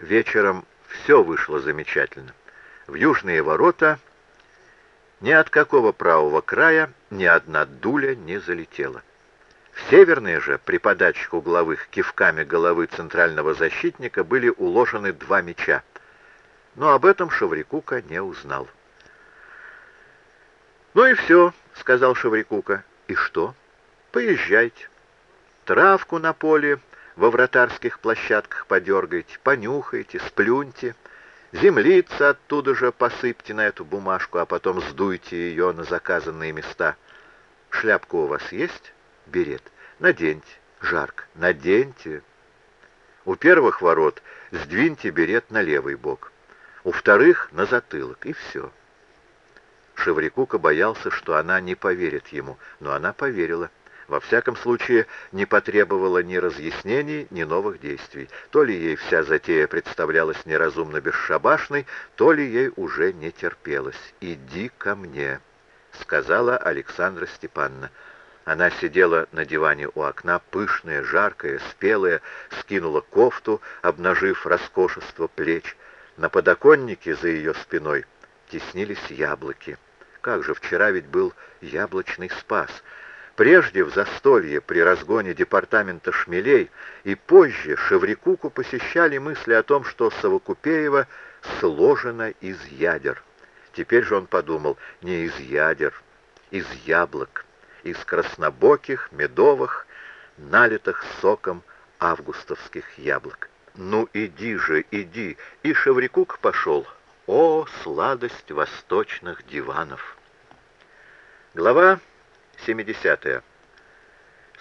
Вечером все вышло замечательно. В южные ворота ни от какого правого края ни одна дуля не залетела. В северные же, при подаче угловых кивками головы центрального защитника, были уложены два мяча. Но об этом Шаврикука не узнал. «Ну и все», — сказал Шаврикука. «И что? Поезжайте. Травку на поле во вратарских площадках подергайте, понюхайте, сплюньте, землица оттуда же посыпьте на эту бумажку, а потом сдуйте ее на заказанные места. Шляпку у вас есть? Берет. Наденьте. Жарко. Наденьте. У первых ворот сдвиньте берет на левый бок, у вторых — на затылок, и все. Шеврикука боялся, что она не поверит ему, но она поверила. Во всяком случае, не потребовала ни разъяснений, ни новых действий. То ли ей вся затея представлялась неразумно бесшабашной, то ли ей уже не терпелось. «Иди ко мне», — сказала Александра Степановна. Она сидела на диване у окна, пышная, жаркая, спелая, скинула кофту, обнажив роскошество плеч. На подоконнике за ее спиной теснились яблоки. Как же, вчера ведь был яблочный спас. Прежде в застолье при разгоне департамента шмелей и позже Шеврикуку посещали мысли о том, что Совокупеева сложена из ядер. Теперь же он подумал, не из ядер, из яблок, из краснобоких, медовых, налитых соком августовских яблок. «Ну иди же, иди!» И Шеврикук пошел. О, сладость восточных диванов! Глава 70.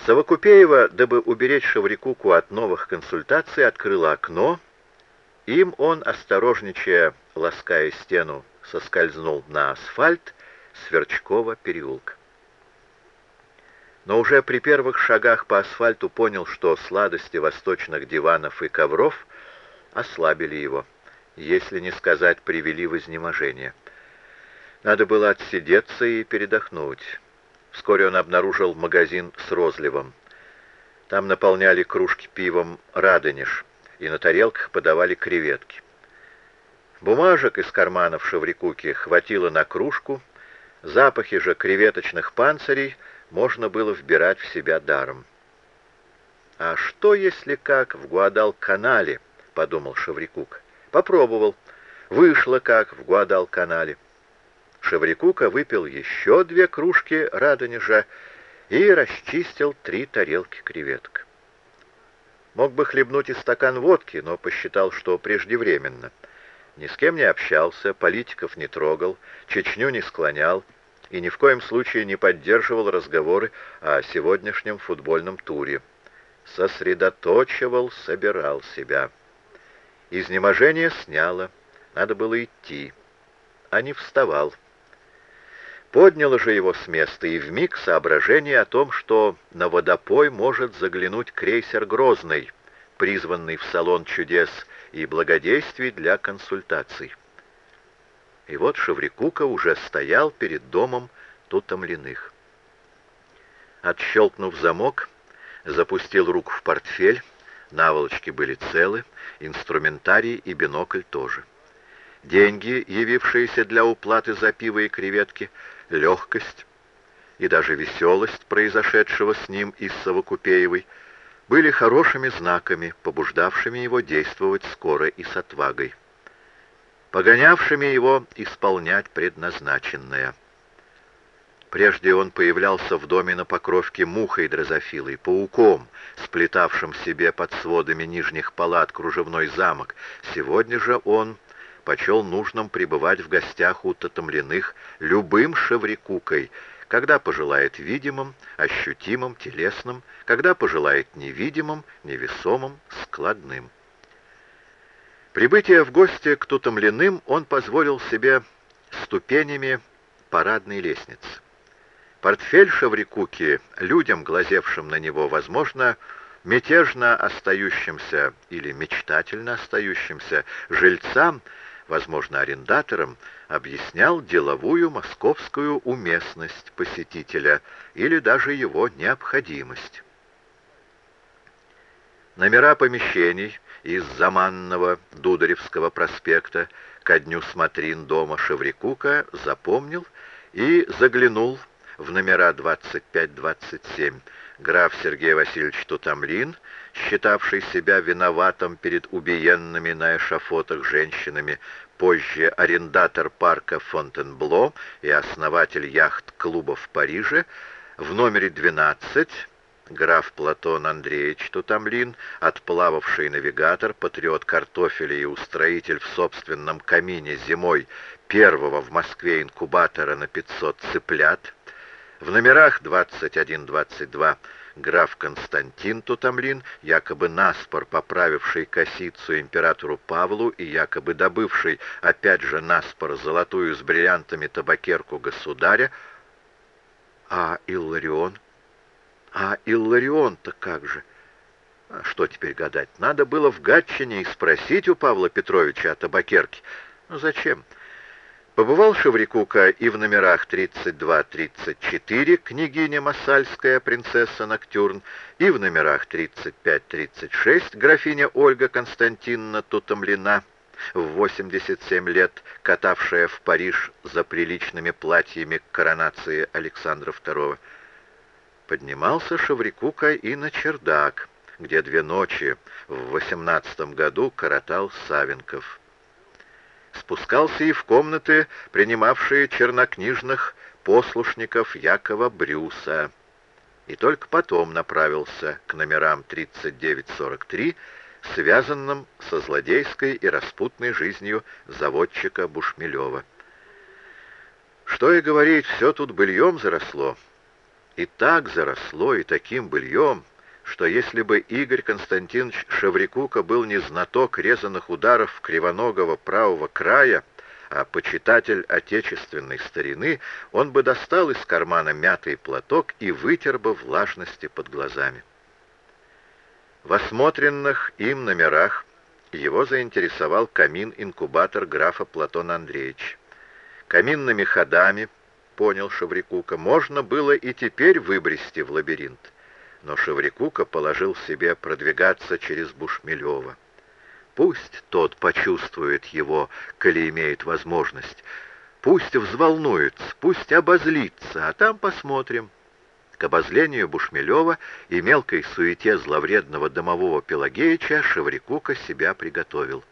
Совокупеева, дабы уберечь Шаврикуку от новых консультаций, открыла окно. Им он, осторожничая, лаская стену, соскользнул на асфальт Сверчкова переулка. Но уже при первых шагах по асфальту понял, что сладости восточных диванов и ковров ослабили его если не сказать, привели в изнеможение. Надо было отсидеться и передохнуть. Вскоре он обнаружил магазин с розливом. Там наполняли кружки пивом «Радонеж», и на тарелках подавали креветки. Бумажек из карманов Шеврикуки хватило на кружку, запахи же креветочных панцирей можно было вбирать в себя даром. «А что, если как в Гуадал-канале?» — подумал Шеврикук. Попробовал. Вышло как в Гуадал-канале. Шеврикука выпил еще две кружки радонежа и расчистил три тарелки креветок. Мог бы хлебнуть и стакан водки, но посчитал, что преждевременно. Ни с кем не общался, политиков не трогал, Чечню не склонял и ни в коем случае не поддерживал разговоры о сегодняшнем футбольном туре. Сосредоточивал, собирал себя. Изнеможение сняло, надо было идти, а не вставал. Подняло же его с места и вмиг соображение о том, что на водопой может заглянуть крейсер «Грозный», призванный в салон чудес и благодействий для консультаций. И вот Шеврикука уже стоял перед домом Тутомлиных. Отщелкнув замок, запустил руку в портфель, наволочки были целы, инструментарий и бинокль тоже. Деньги, явившиеся для уплаты за пиво и креветки, легкость и даже веселость произошедшего с ним из Совокупеевой были хорошими знаками, побуждавшими его действовать скоро и с отвагой, погонявшими его исполнять предназначенное — Прежде он появлялся в доме на покровке мухой дрозофилой, пауком, сплетавшим себе под сводами нижних палат кружевной замок. Сегодня же он почел нужным пребывать в гостях у Татамляных любым шеврикукой, когда пожелает видимым, ощутимым, телесным, когда пожелает невидимым, невесомым, складным. Прибытие в гости к Тутомляным он позволил себе ступенями парадной лестницы. Портфель Шаврикуки людям, глазевшим на него, возможно, мятежно остающимся или мечтательно остающимся жильцам, возможно, арендаторам, объяснял деловую московскую уместность посетителя или даже его необходимость. Номера помещений из Заманного Дударевского проспекта ко дню смотрин дома Шеврикука запомнил и заглянул в номера 25-27. Граф Сергей Васильевич Тутамлин, считавший себя виноватым перед убиенными на эшафотах женщинами, позже арендатор парка Фонтенбло и основатель яхт-клуба в Париже, в номере 12 граф Платон Андреевич Тутамлин, отплававший навигатор, патриот картофеля и устроитель в собственном камине зимой первого в Москве инкубатора на 500 цыплят, в номерах 21-22 граф Константин Тутамлин, якобы наспор поправивший косицу императору Павлу и якобы добывший, опять же, наспор золотую с бриллиантами табакерку государя, а Илларион? А Илларион-то как же? А что теперь гадать? Надо было в Гатчине и спросить у Павла Петровича о табакерке. Ну зачем? Побывал Шеврикука и в номерах 32-34 «Княгиня Массальская, принцесса Ноктюрн», и в номерах 35-36 графиня Ольга Константиновна Тутомлина, в 87 лет катавшая в Париж за приличными платьями к коронации Александра II. Поднимался Шеврикука и на чердак, где две ночи в 18 году коротал Савенков спускался и в комнаты, принимавшие чернокнижных послушников Якова Брюса, и только потом направился к номерам 39-43, связанным со злодейской и распутной жизнью заводчика Бушмелева. Что и говорить, все тут быльем заросло. И так заросло, и таким быльем — что если бы Игорь Константинович Шаврикука был не знаток резаных ударов кривоногого правого края, а почитатель отечественной старины, он бы достал из кармана мятый платок и вытер бы влажности под глазами. В осмотренных им номерах его заинтересовал камин-инкубатор графа Платона Андреевича. Каминными ходами, понял Шаврикука, можно было и теперь выбрести в лабиринт но Шеврикука положил себе продвигаться через Бушмелева. Пусть тот почувствует его, коли имеет возможность. Пусть взволнуется, пусть обозлится, а там посмотрим. К обозлению Бушмелева и мелкой суете зловредного домового Пелагеича Шеврикука себя приготовил.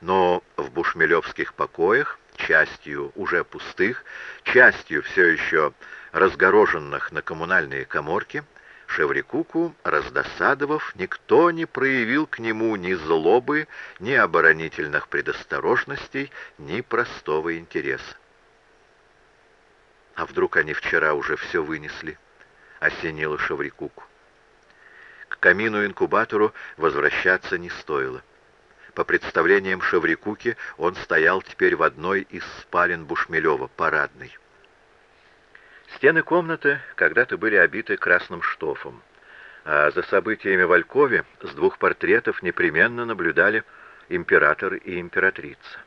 Но в бушмелевских покоях, частью уже пустых, частью все еще разгороженных на коммунальные коморки, Шеврикуку, раздосадовав, никто не проявил к нему ни злобы, ни оборонительных предосторожностей, ни простого интереса. А вдруг они вчера уже все вынесли? Осенило Шеврикуку. К камину-инкубатору возвращаться не стоило. По представлениям Шеврикуки, он стоял теперь в одной из спален Бушмелева, парадной. Стены комнаты когда-то были обиты красным штофом, а за событиями в Алькове с двух портретов непременно наблюдали император и императрица.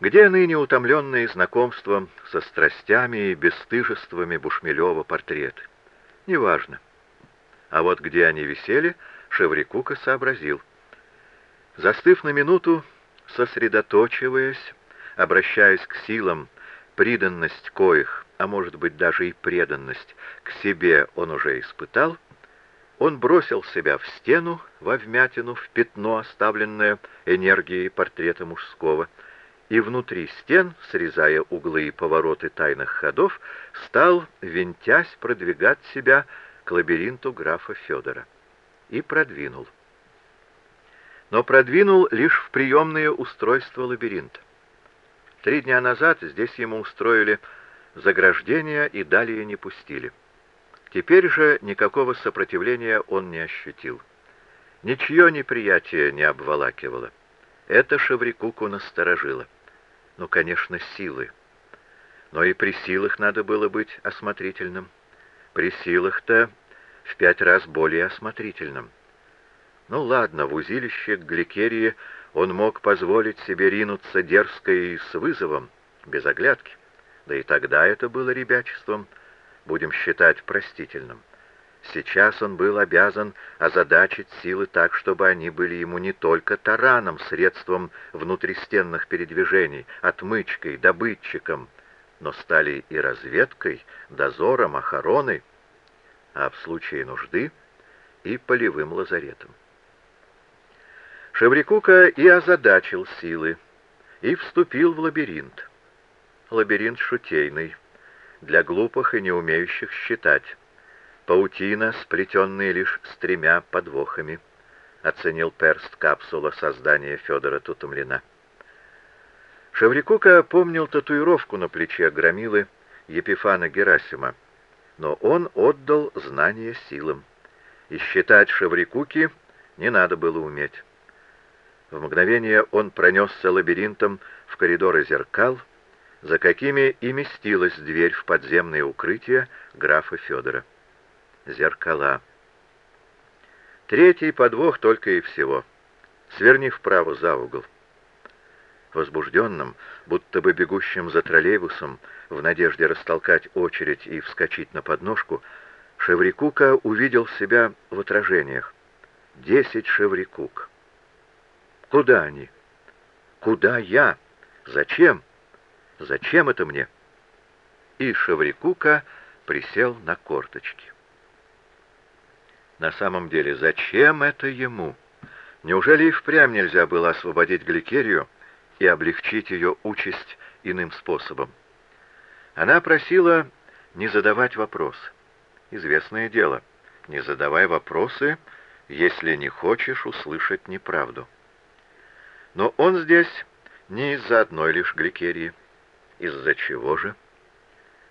Где ныне утомленные знакомством со страстями и бесстыжествами Бушмелева портреты? Неважно. А вот где они висели, Шеврикука сообразил. Застыв на минуту, сосредоточиваясь, обращаясь к силам, приданность коих а может быть даже и преданность к себе он уже испытал, он бросил себя в стену, во вмятину, в пятно, оставленное энергией портрета мужского, и внутри стен, срезая углы и повороты тайных ходов, стал, винтясь, продвигать себя к лабиринту графа Федора. И продвинул. Но продвинул лишь в приемное устройство лабиринта. Три дня назад здесь ему устроили заграждения и далее не пустили. Теперь же никакого сопротивления он не ощутил. Ничье неприятие не обволакивало. Это Шеврикуку насторожило. Ну, конечно, силы. Но и при силах надо было быть осмотрительным. При силах-то в пять раз более осмотрительным. Ну ладно, в узилище к Гликерии он мог позволить себе ринуться дерзко и с вызовом, без оглядки. Да и тогда это было ребячеством, будем считать простительным. Сейчас он был обязан озадачить силы так, чтобы они были ему не только тараном, средством внутристенных передвижений, отмычкой, добытчиком, но стали и разведкой, дозором, охраной, а в случае нужды и полевым лазаретом. Шеврикука и озадачил силы, и вступил в лабиринт. Лабиринт шутейный, для глупых и не умеющих считать. Паутина, сплетенная лишь с тремя подвохами, оценил перст капсула создания Федора Тутомлина. Шеврикука помнил татуировку на плече громилы Епифана Герасима, но он отдал знание силам, и считать Шеврикуки не надо было уметь. В мгновение он пронесся лабиринтом в коридоры зеркал, за какими и местилась дверь в подземное укрытие графа Федора. Зеркала. Третий подвох только и всего. Сверни вправо за угол. Возбужденным, будто бы бегущим за троллейбусом, в надежде растолкать очередь и вскочить на подножку, Шеврикука увидел себя в отражениях. Десять Шеврикук. Куда они? Куда я? Зачем? Зачем это мне? И Шаврикука присел на корточки. На самом деле, зачем это ему? Неужели и впрямь нельзя было освободить Гликерию и облегчить ее участь иным способом? Она просила не задавать вопросы. Известное дело, не задавай вопросы, если не хочешь услышать неправду. Но он здесь не из-за одной лишь гликерии. Из-за чего же?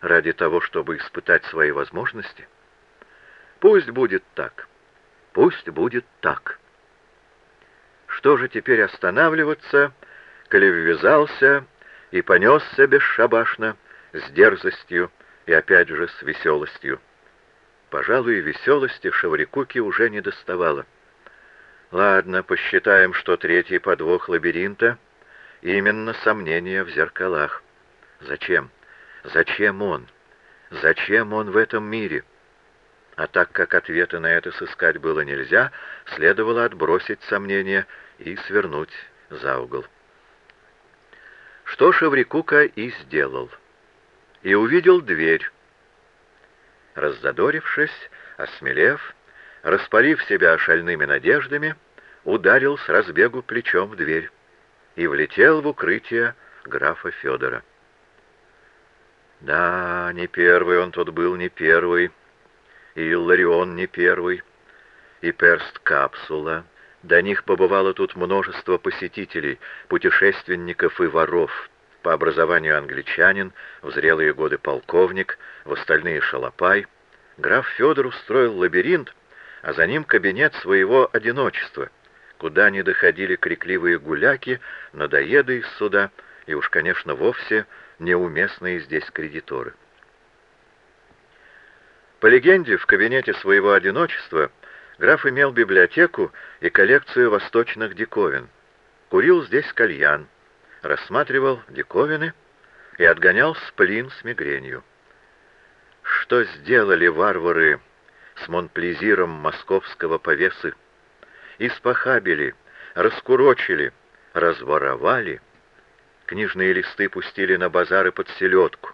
Ради того, чтобы испытать свои возможности? Пусть будет так. Пусть будет так. Что же теперь останавливаться, коли ввязался и понесся бесшабашно, с дерзостью и опять же с веселостью? Пожалуй, веселости Шаврикуки уже не доставало. Ладно, посчитаем, что третий подвох лабиринта — именно сомнение в зеркалах. Зачем? Зачем он? Зачем он в этом мире? А так как ответа на это сыскать было нельзя, следовало отбросить сомнения и свернуть за угол. Что Шеврикука и сделал. И увидел дверь. Раззадорившись, осмелев, распалив себя шальными надеждами, ударил с разбегу плечом в дверь и влетел в укрытие графа Федора. Да, не первый он тут был, не первый, и Ларион не первый, и перст капсула. До них побывало тут множество посетителей, путешественников и воров. По образованию англичанин, в зрелые годы полковник, в остальные шалопай. Граф Федор устроил лабиринт, а за ним кабинет своего одиночества, куда не доходили крикливые гуляки, надоеды из суда и уж, конечно, вовсе неуместные здесь кредиторы. По легенде, в кабинете своего одиночества граф имел библиотеку и коллекцию восточных диковин, курил здесь кальян, рассматривал диковины и отгонял сплин с мигренью. Что сделали варвары с Монплезиром московского повесы. Испохабили, раскурочили, разворовали. Книжные листы пустили на базары под селедку.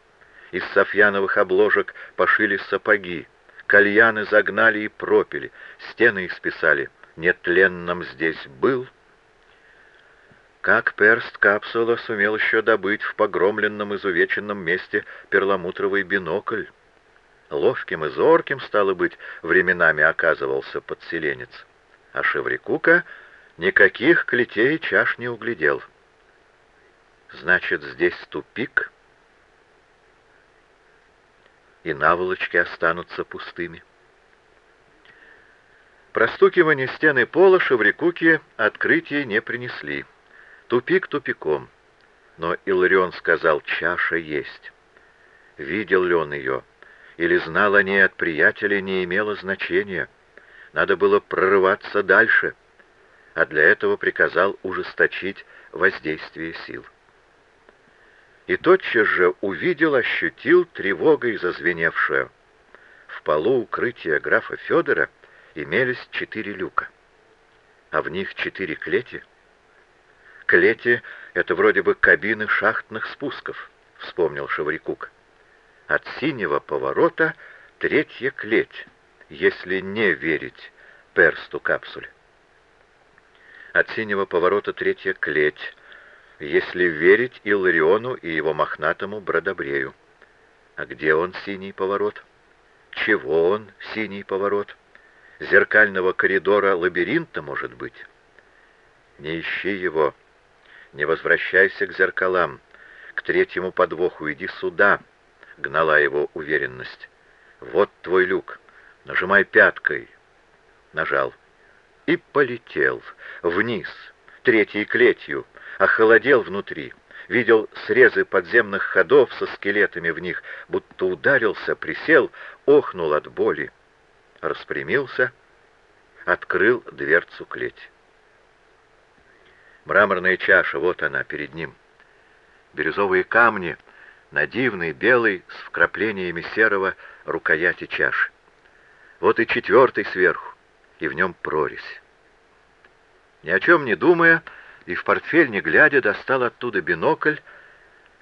Из софьяновых обложек пошили сапоги. Кальяны загнали и пропили, стены исписали. Нетленном здесь был. Как перст капсула сумел еще добыть в погромленном изувеченном месте перламутровый бинокль. Ловким и зорким, стало быть, временами оказывался подселенец. А Шеврикука никаких клетей чаш не углядел. Значит, здесь тупик, и наволочки останутся пустыми. Простукивание стены пола Шеврикуки открытия не принесли. Тупик тупиком. Но Иларион сказал, чаша есть. Видел ли он ее? или знал о ней от приятеля, не имело значения. Надо было прорываться дальше, а для этого приказал ужесточить воздействие сил. И тотчас же увидел, ощутил тревогой зазвеневшую. В полу укрытия графа Федора имелись четыре люка, а в них четыре клети. Клети — это вроде бы кабины шахтных спусков, — вспомнил Шаврикук. От синего поворота третья клеть, если не верить персту капсуль. От синего поворота третья клеть, если верить Иллариону и его мохнатому бродобрею. А где он, синий поворот? Чего он, синий поворот? Зеркального коридора лабиринта, может быть? Не ищи его, не возвращайся к зеркалам, к третьему подвоху, иди сюда, — гнала его уверенность. Вот твой люк, нажимай пяткой. Нажал. И полетел вниз, третьей клетью, охолодел внутри — видел срезы подземных ходов со скелетами в них, будто ударился, присел, охнул от боли, распрямился, открыл дверцу клеть. Мраморная чаша, вот она, перед ним. Бирюзовые камни на дивный белый с вкраплениями серого рукояти чаши. Вот и четвертый сверху, и в нем прорезь. Ни о чем не думая, и в портфель, не глядя, достал оттуда бинокль.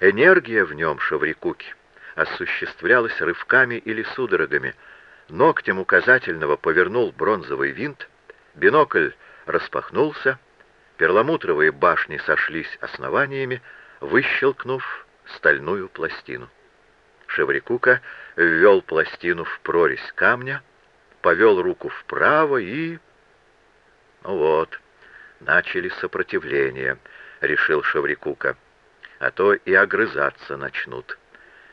Энергия в нем, Шаврикуки, осуществлялась рывками или судорогами. Ногтем указательного повернул бронзовый винт, бинокль распахнулся, перламутровые башни сошлись основаниями, выщелкнув стальную пластину. Шеврикука ввел пластину в прорезь камня, повел руку вправо и... Ну вот, начали сопротивление, решил Шаврикука. А то и огрызаться начнут.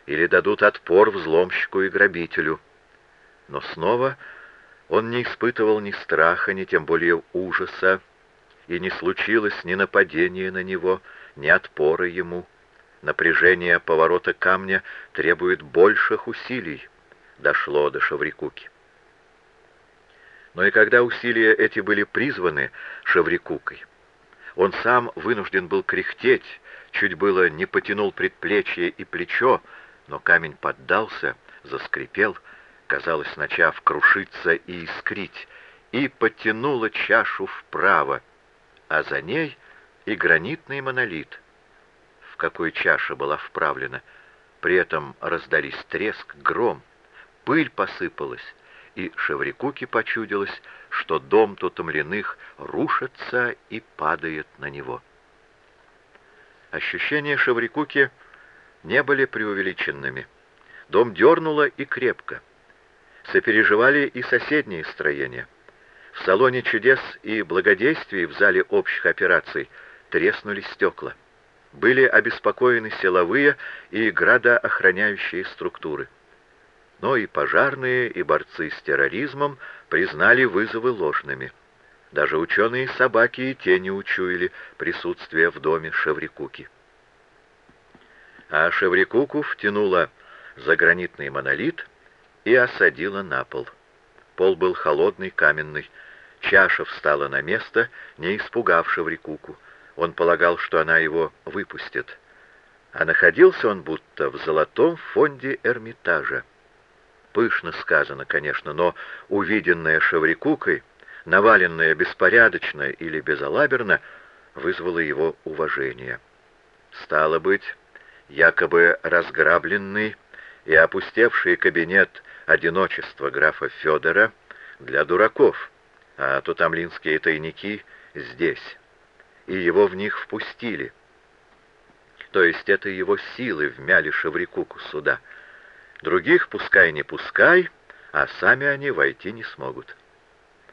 Или дадут отпор взломщику и грабителю. Но снова он не испытывал ни страха, ни тем более ужаса, и не случилось ни нападения на него, ни отпора ему. Напряжение поворота камня требует больших усилий. Дошло до Шаврикуки. Но и когда усилия эти были призваны Шеврикукой, он сам вынужден был кряхтеть, чуть было не потянул предплечье и плечо, но камень поддался, заскрипел, казалось, начав крушиться и искрить, и потянула чашу вправо, а за ней и гранитный монолит, в какой чаша была вправлена. При этом раздались треск, гром, пыль посыпалась, и Шеврикуке почудилось, что дом Тутомленых рушится и падает на него. Ощущения Шеврикуки не были преувеличенными. Дом дернуло и крепко. Сопереживали и соседние строения. В салоне чудес и благодействий в зале общих операций треснули стекла. Были обеспокоены силовые и градоохраняющие структуры но и пожарные, и борцы с терроризмом признали вызовы ложными. Даже ученые собаки и те не учуяли присутствие в доме Шеврикуки. А Шеврикуку втянула за гранитный монолит и осадила на пол. Пол был холодный, каменный. Чаша встала на место, не испугав Шеврикуку. Он полагал, что она его выпустит. А находился он будто в золотом фонде Эрмитажа. Пышно сказано, конечно, но увиденное Шеврикукой, наваленное беспорядочно или безалаберно, вызвало его уважение. Стало быть, якобы разграбленный и опустевший кабинет одиночества графа Федора для дураков, а тутамлинские тайники здесь, и его в них впустили. То есть это его силы вмяли Шеврикуку сюда — Других пускай не пускай, а сами они войти не смогут.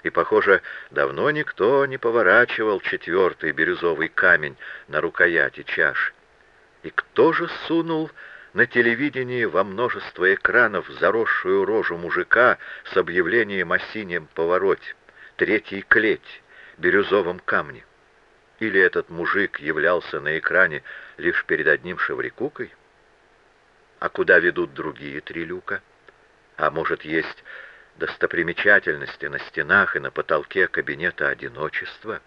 И, похоже, давно никто не поворачивал четвертый бирюзовый камень на рукояти чаш. И кто же сунул на телевидении во множество экранов заросшую рожу мужика с объявлением о синем повороте, третий клеть, бирюзовом камне? Или этот мужик являлся на экране лишь перед одним шеврикукой? А куда ведут другие три люка? А может, есть достопримечательности на стенах и на потолке кабинета одиночества?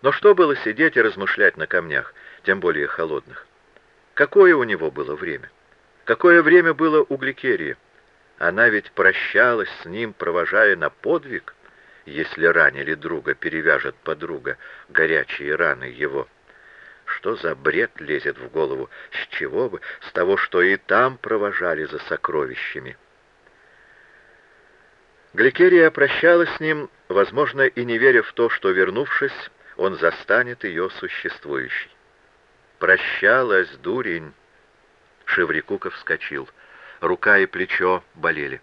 Но что было сидеть и размышлять на камнях, тем более холодных? Какое у него было время? Какое время было у Гликерии? Она ведь прощалась с ним, провожая на подвиг, если ранили друга, перевяжет подруга горячие раны его. Что за бред лезет в голову? С чего бы? С того, что и там провожали за сокровищами. Гликерия прощалась с ним, возможно, и не веря в то, что, вернувшись, он застанет ее существующей. «Прощалась, дурень!» Шеврикуков вскочил. Рука и плечо болели.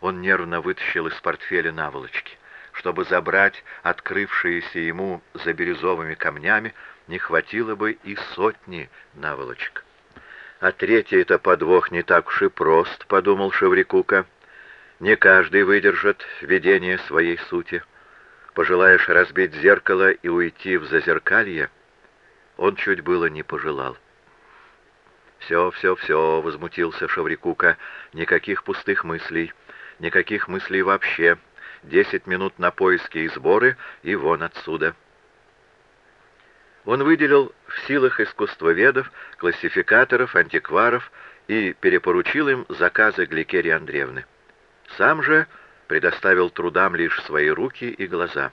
Он нервно вытащил из портфеля наволочки. Чтобы забрать открывшиеся ему за бирюзовыми камнями, не хватило бы и сотни наволочек. «А третий-то подвох не так уж и прост», — подумал Шеврикука. Не каждый выдержит видение своей сути. Пожелаешь разбить зеркало и уйти в зазеркалье, он чуть было не пожелал. «Все, все, все», — возмутился Шаврикука, — «никаких пустых мыслей, никаких мыслей вообще. Десять минут на поиски и сборы, и вон отсюда». Он выделил в силах искусствоведов, классификаторов, антикваров и перепоручил им заказы Гликерии Андреевны. Сам же предоставил трудам лишь свои руки и глаза.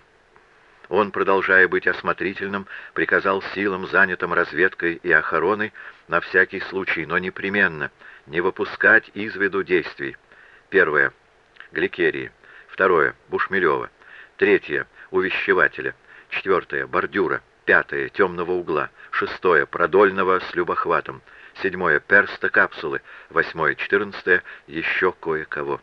Он, продолжая быть осмотрительным, приказал силам, занятым разведкой и охраной, на всякий случай, но непременно, не выпускать из виду действий. Первое — Гликерии. Второе — Бушмелева. Третье — Увещевателя. Четвертое — Бордюра. Пятое — Темного угла. Шестое — Продольного с любохватом. Седьмое — Перста капсулы. Восьмое — Четырнадцатое — еще кое-кого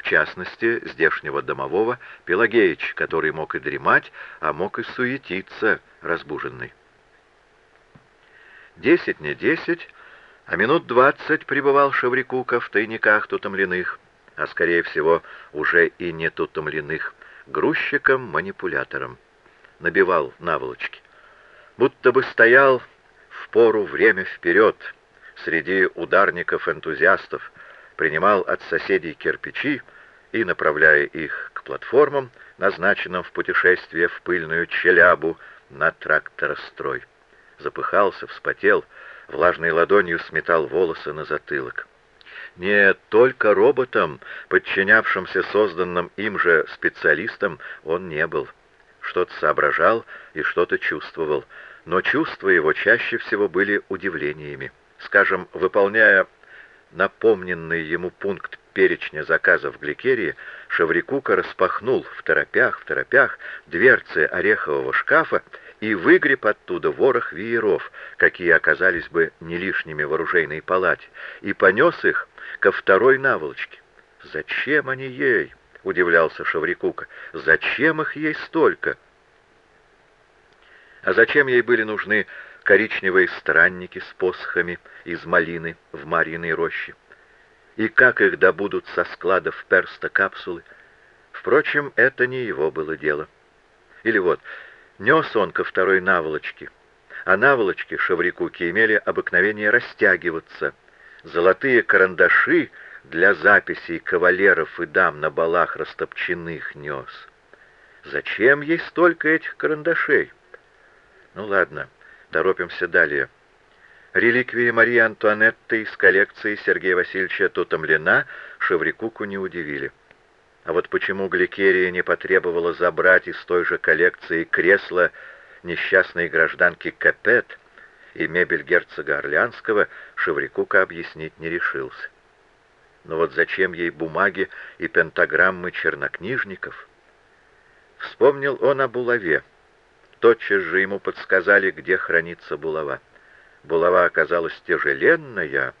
в частности, здешнего домового Пелагеич, который мог и дремать, а мог и суетиться, разбуженный. Десять не десять, а минут двадцать пребывал Шеврикука в тайниках тутомленных, а, скорее всего, уже и не тутомленных, грузчиком-манипулятором. Набивал наволочки. Будто бы стоял в пору время вперед, среди ударников-энтузиастов, принимал от соседей кирпичи и, направляя их к платформам, назначенным в путешествие в пыльную челябу на тракторострой. Запыхался, вспотел, влажной ладонью сметал волосы на затылок. Нет, только роботом, подчинявшимся созданным им же специалистам, он не был. Что-то соображал и что-то чувствовал, но чувства его чаще всего были удивлениями. Скажем, выполняя напомненный ему пункт перечня заказов Гликерии, Шаврикука распахнул в торопях, в торопях дверцы орехового шкафа и выгреб оттуда ворох вееров, какие оказались бы не лишними в оружейной палате, и понес их ко второй наволочке. «Зачем они ей?» — удивлялся Шаврикука. «Зачем их ей столько?» А зачем ей были нужны коричневые странники с посохами из малины в Марьиной роще. И как их добудут со складов перста капсулы? Впрочем, это не его было дело. Или вот, нес он ко второй наволочке, а наволочки шаврикуки имели обыкновение растягиваться. Золотые карандаши для записей кавалеров и дам на балах растопченных нес. Зачем ей столько этих карандашей? Ну ладно, Торопимся далее. Реликвии Марии Антуанетты из коллекции Сергея Васильевича Тутомлина Шеврикуку не удивили. А вот почему Гликерия не потребовала забрать из той же коллекции кресло несчастной гражданки Капет и мебель герцога Орлеанского, Шеврикука объяснить не решился. Но вот зачем ей бумаги и пентаграммы чернокнижников? Вспомнил он о булаве. Тотчас же ему подсказали, где хранится булава. Булава оказалась тяжеленная,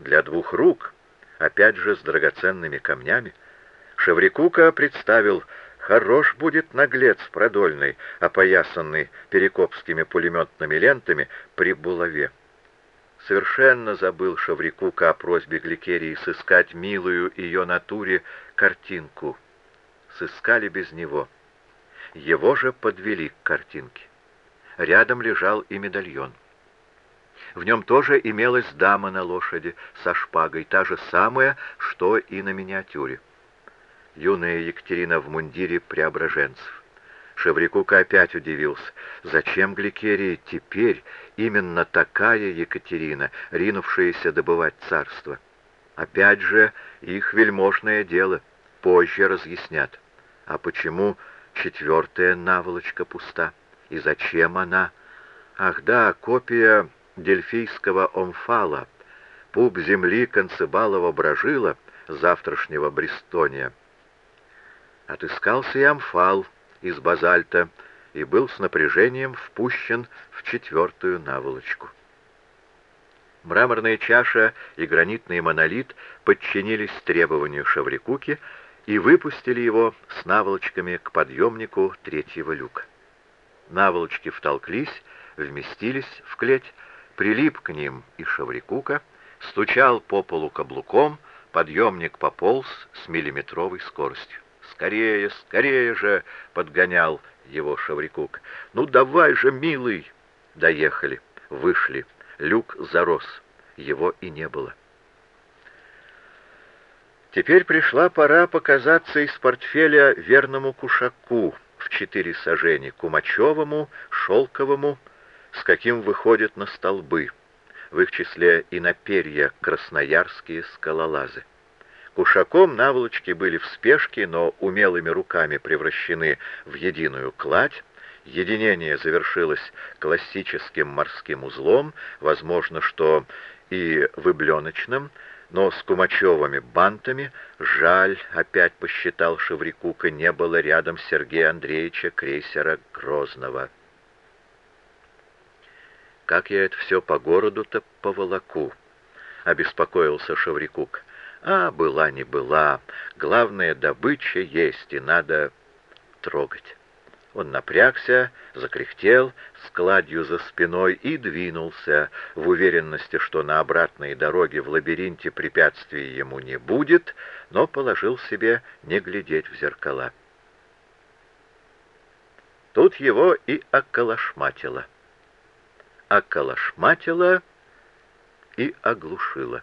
для двух рук, опять же с драгоценными камнями. Шеврикука представил, хорош будет наглец продольный, опоясанный перекопскими пулеметными лентами при булаве. Совершенно забыл Шаврикука о просьбе Гликерии сыскать милую ее натуре картинку. Сыскали без него. Его же подвели к картинке. Рядом лежал и медальон. В нем тоже имелась дама на лошади со шпагой, та же самая, что и на миниатюре. Юная Екатерина в мундире преображенцев. Шеврикука опять удивился. Зачем Гликерии теперь именно такая Екатерина, ринувшаяся добывать царство? Опять же, их вельможное дело. Позже разъяснят. А почему четвертая наволочка пуста? И зачем она? Ах да, копия дельфийского омфала, пуп земли концебалова брожила завтрашнего Бристония. Отыскался и амфал из базальта и был с напряжением впущен в четвертую наволочку. Мраморная чаша и гранитный монолит подчинились требованию Шаврикуки и выпустили его с наволочками к подъемнику третьего люка. Наволочки втолклись, вместились в клеть, прилип к ним и Шаврикука, стучал по полу каблуком, подъемник пополз с миллиметровой скоростью. «Скорее, скорее же!» — подгонял его Шаврикук. «Ну давай же, милый!» Доехали, вышли. Люк зарос, его и не было. Теперь пришла пора показаться из портфеля верному кушаку в четыре сажени, кумачевому, шелковому, с каким выходят на столбы, в их числе и на перья красноярские скалолазы. Кушаком наволочки были в спешке, но умелыми руками превращены в единую кладь, Единение завершилось классическим морским узлом, возможно, что и выбленочным, но с кумачевыми бантами, жаль, опять посчитал Шеврикука, не было рядом Сергея Андреевича крейсера Грозного. «Как я это все по городу-то поволоку?» — обеспокоился Шеврикук. «А, была не была. Главное, добыча есть, и надо трогать». Он напрягся, закряхтел, складью за спиной и двинулся, в уверенности, что на обратной дороге в лабиринте препятствий ему не будет, но положил себе не глядеть в зеркала. Тут его и околошматило. Околошматило и оглушило.